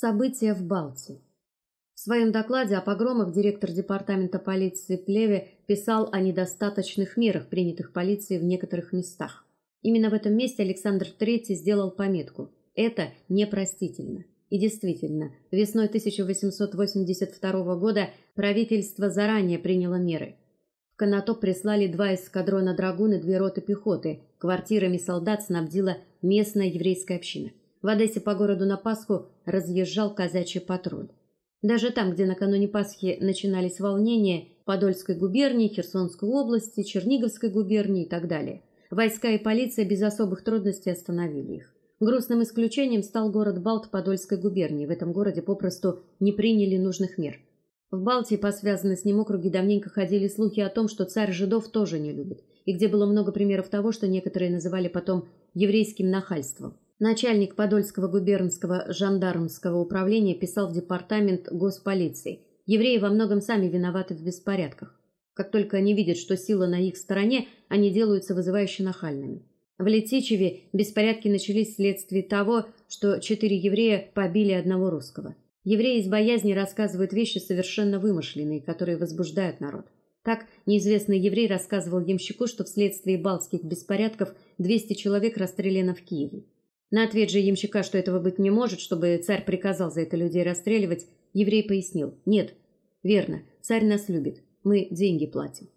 События в Балтии. В своем докладе о погромах директор департамента полиции Плеве писал о недостаточных мерах, принятых полицией в некоторых местах. Именно в этом месте Александр III сделал пометку: это непростительно. И действительно, весной 1882 года правительство заранее приняло меры. В Конотоп прислали два эскадрона драгун и две роты пехоты. Квартирами солдат снабдила местная еврейская община. В Одессе по городу на Пасху разъезжал казачий патруль. Даже там, где накануне Пасхи начинались волнения Подольской губернии, Херсонской области, Черниговской губернии и так далее, войска и полиция без особых трудностей остановили их. Грустным исключением стал город Балт Подольской губернии. В этом городе попросту не приняли нужных мер. В Балтии по связанной с ним округе давненько ходили слухи о том, что царь жидов тоже не любит, и где было много примеров того, что некоторые называли потом еврейским нахальством. Начальник Подольского губернского жандармского управления писал в департамент госполиции: "Евреи во многом сами виноваты в беспорядках. Как только они видят, что сила на их стороне, они делаются вызывающе нахальными. В Летичеве беспорядки начались вследствие того, что четыре еврея побили одного русского. Евреи из боязни рассказывают вещи совершенно вымышленные, которые возбуждают народ. Так неизвестный еврей рассказывал ямщику, что вследствие балтских беспорядков 200 человек расстреляно в Киеве. На ответ же ямщика, что этого быть не может, чтобы царь приказал за это людей расстреливать, еврей пояснил: "Нет, верно, царь нас любит. Мы деньги платим".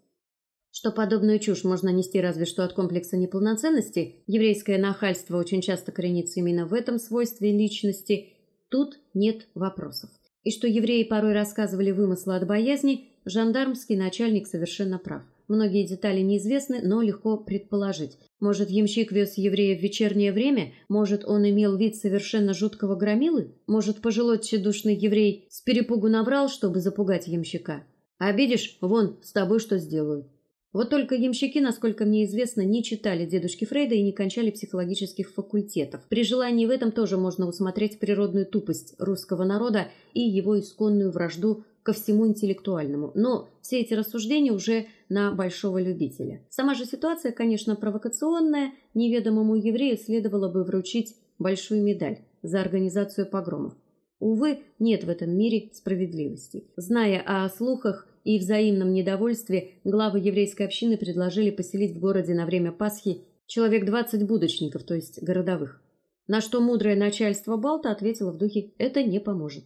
Что подобную чушь можно нести разве что от комплекса неполноценности, еврейское нахальство очень часто коренится именно в этом свойстве личности, тут нет вопросов. И что евреи порой рассказывали вымыслы от боязни, жандармский начальник совершенно прав. Многие детали неизвестны, но легко предположить. Может, ямщик вез еврея в вечернее время? Может, он имел вид совершенно жуткого громилы? Может, пожилой тщедушный еврей с перепугу наврал, чтобы запугать ямщика? Обидишь, вон, с тобой что сделают. Вот только ямщики, насколько мне известно, не читали дедушки Фрейда и не кончали психологических факультетов. При желании в этом тоже можно усмотреть природную тупость русского народа и его исконную вражду ко всему интеллектуальному. Но все эти рассуждения уже на большого любителя. Сама же ситуация, конечно, провокационная. Неведомому еврею следовало бы вручить большую медаль за организацию погромов. Увы, нет в этом мире справедливости. Зная о слухах и взаимном недовольстве, главы еврейской общины предложили поселить в городе на время Пасхи человек 20 будочников, то есть городовых. На что мудрое начальство Балта ответило в духе: "Это не поможет".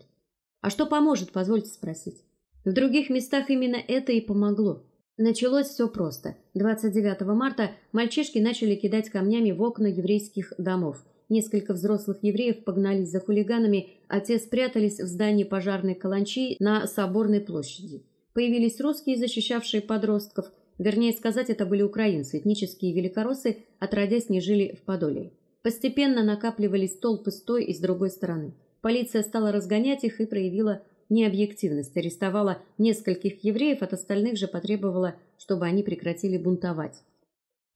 А что поможет, позвольте спросить. В других местах именно это и помогло. Началось все просто. 29 марта мальчишки начали кидать камнями в окна еврейских домов. Несколько взрослых евреев погнались за хулиганами, а те спрятались в здании пожарной каланчи на Соборной площади. Появились русские, защищавшие подростков. Вернее сказать, это были украинцы, этнические великороссы, отродясь не жили в Подоле. Постепенно накапливались толпы с той и с другой стороны. Полиция стала разгонять их и проявила необъективность, арестовала нескольких евреев, от остальных же потребовала, чтобы они прекратили бунтовать.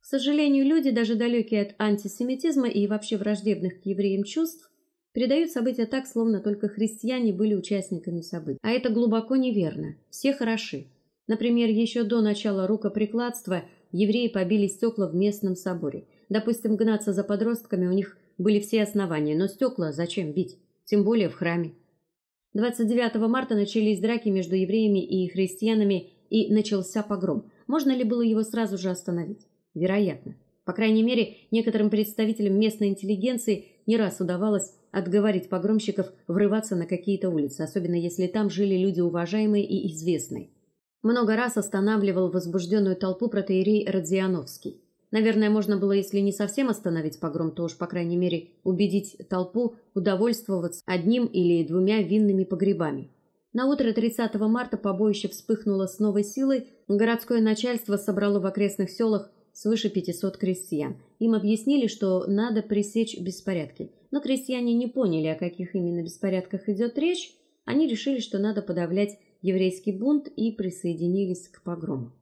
К сожалению, люди, даже далекие от антисемитизма и вообще враждебных к евреям чувств, передают события так, словно только христиане были участниками событий. А это глубоко неверно. Все хороши. Например, еще до начала рукоприкладства евреи побили стекла в местном соборе. Допустим, гнаться за подростками у них были все основания, но стекла зачем бить? Тем более в храме. 29 марта начались драки между евреями и христианами, и начался погром. Можно ли было его сразу же остановить? Вероятно. По крайней мере, некоторым представителям местной интеллигенции не раз удавалось отговорить погромщиков врываться на какие-то улицы, особенно если там жили люди уважаемые и известные. Много раз останавливал возбужденную толпу протоиерей Радзиановский. Наверное, можно было, если не совсем остановить погром, то уж по крайней мере убедить толпу удовольствоваться одним или двумя винными погребами. На утро 30 марта побоище вспыхнуло с новой силой. Городское начальство собрало в окрестных селах свыше 500 крестьян. Им объяснили, что надо пресечь беспорядки. Но крестьяне не поняли, о каких именно беспорядках идет речь. Они решили, что надо подавлять еврейский бунт и присоединились к погрому.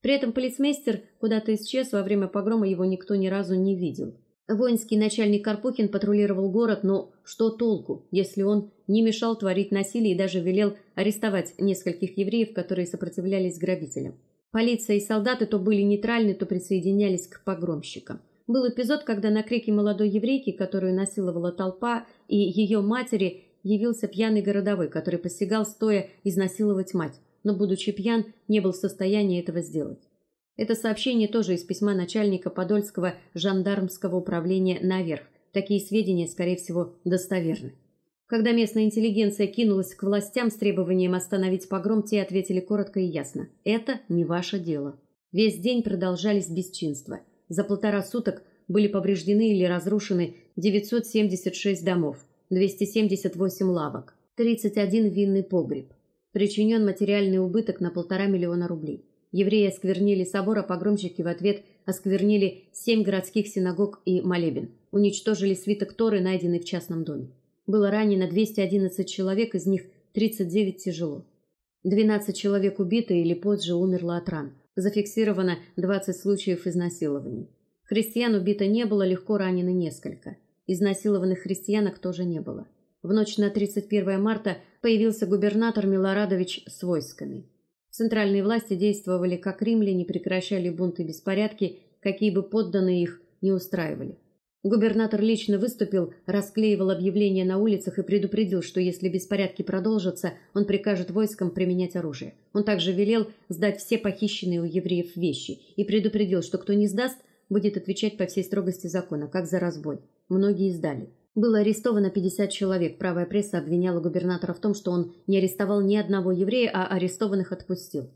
При этом полицмейстер куда-то исчез, во время погрома его никто ни разу не видел. Воинский начальник Карпухин патрулировал город, но что толку, если он не мешал творить насилие и даже велел арестовать нескольких евреев, которые сопротивлялись грабителям. Полиция и солдаты то были нейтральны, то присоединялись к погромщикам. Был эпизод, когда на крики молодой еврейки, которую насиловала толпа, и ее матери явился пьяный городовой, который посягал стоя изнасиловать мать, но будучи пьян, не был в состоянии этого сделать. Это сообщение тоже из письма начальника Подольского жандармского управления наверх. Такие сведения, скорее всего, достоверны. Когда местная интеллигенция кинулась к властям с требованием остановить погром, те ответили коротко и ясно: "Это не ваше дело". Весь день продолжались бесчинства. За полтора суток были повреждены или разрушены 976 домов, 278 лавок, 31 винный погреб. Причинен материальный убыток на полтора миллиона рублей. Евреи осквернили собор, а погромщики в ответ осквернили семь городских синагог и молебен. Уничтожили свиток Торы, найденный в частном доме. Было ранено 211 человек, из них 39 тяжело. 12 человек убиты или позже умерло от ран. Зафиксировано 20 случаев изнасилований. Христиан убито не было, легко ранены несколько. Изнасилованных христианок тоже не было. В ночь на 31 марта появился губернатор Милорадович с войсками. Центральные власти действовали как римляне, прекращали бунты и беспорядки, какие бы подданные их не устраивали. Губернатор лично выступил, расклеивал объявления на улицах и предупредил, что если беспорядки продолжатся, он прикажет войскам применять оружие. Он также велел сдать все похищенные у евреев вещи и предупредил, что кто не сдаст, будет отвечать по всей строгости закона, как за разбой. Многие сдали. Было арестовано 50 человек. Правая пресса обвиняла губернатора в том, что он не арестовал ни одного еврея, а арестованных отпустил.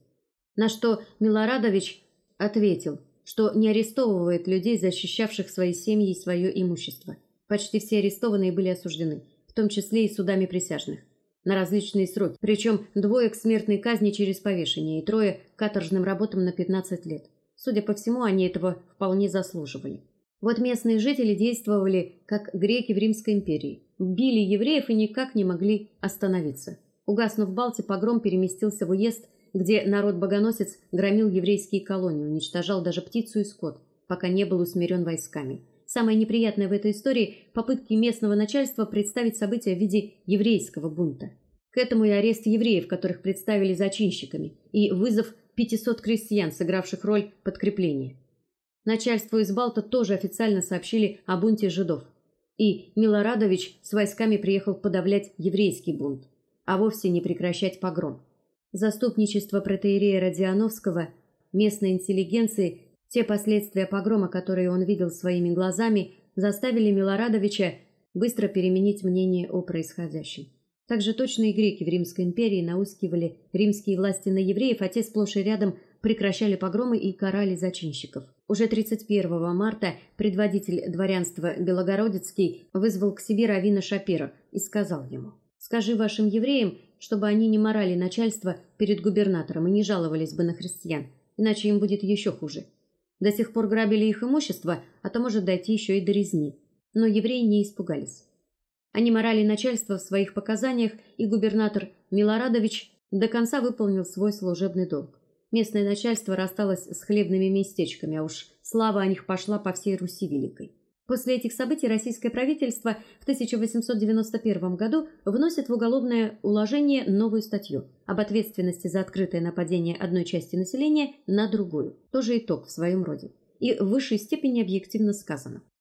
На что Милорадович ответил, что не арестовывает людей, защищавших свои семьи и свое имущество. Почти все арестованные были осуждены, в том числе и судами присяжных, на различные сроки, причем двое к смертной казни через повешение и трое к каторжным работам на 15 лет. Судя по всему, они этого вполне заслуживали. Вот местные жители действовали как греки в Римской империи. Били евреев и никак не могли остановиться. Угаснув в Балте, погром переместился в уезд, где народ-богоносец громил еврейские колонии, уничтожал даже птицу и скот, пока не был усмирен войсками. Самое неприятное в этой истории попытки местного начальства представить события в виде еврейского бунта. К этому и арест евреев, которых представили зачинщиками, и вызов 500 крестьян, сыгравших роль подкрепления. Начальству из Балта тоже официально сообщили о бунте жидов. И Милорадович с войсками приехал подавлять еврейский бунт, а вовсе не прекращать погром. Заступничество протоиерея Родионовского, местной интеллигенции, те последствия погрома, которые он видел своими глазами, заставили Милорадовича быстро переменить мнение о происходящем. Также точные греки в Римской империи наускивали римские власти на евреев, а те сплошь и рядом прекращали погромы и карали зачинщиков. Уже 31 марта предводитель дворянства Белогородицкий вызвал к себе равина Шапира и сказал ему: "Скажи вашим евреям, чтобы они не морали начальство перед губернатором и не жаловались бы на христиан, иначе им будет еще хуже. До сих пор грабили их имущество, а то может дойти еще и до резни". Но евреи не испугались. Они морали начальство в своих показаниях, и губернатор Милорадович до конца выполнил свой служебный долг. Местное начальство рассталось с хлебными местечками, а уж слава о них пошла по всей Руси великой. После этих событий российское правительство в 1891 году вносит в уголовное уложение новую статью об ответственности за открытое нападение одной части населения на другую. Тоже итог в своем роде. И в высшей степени объективно сказано.